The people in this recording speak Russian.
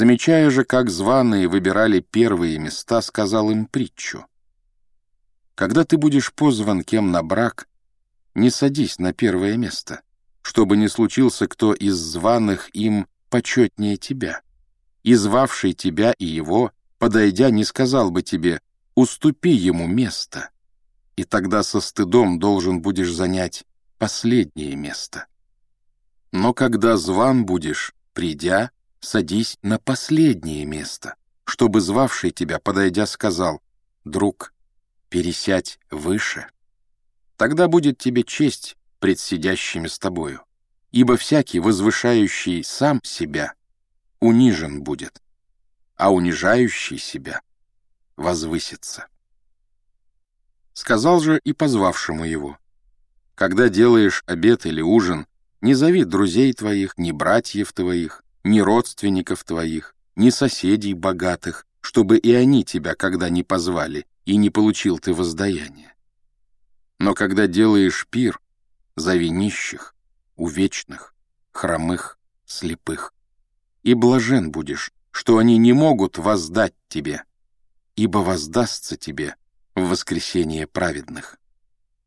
Замечая же, как званые выбирали первые места, сказал им притчу. Когда ты будешь позван кем на брак, не садись на первое место, чтобы не случился кто из званых им почетнее тебя. И звавший тебя и его, подойдя, не сказал бы тебе «уступи ему место», и тогда со стыдом должен будешь занять последнее место. Но когда зван будешь, придя, садись на последнее место, чтобы звавший тебя, подойдя, сказал «Друг, пересядь выше». Тогда будет тебе честь пред сидящими с тобою, ибо всякий, возвышающий сам себя, унижен будет, а унижающий себя возвысится. Сказал же и позвавшему его, «Когда делаешь обед или ужин, не зови друзей твоих, ни братьев твоих, ни родственников твоих, ни соседей богатых, чтобы и они тебя когда не позвали, и не получил ты воздаяние. Но когда делаешь пир, зови нищих, увечных, хромых, слепых. И блажен будешь, что они не могут воздать тебе, ибо воздастся тебе в воскресение праведных.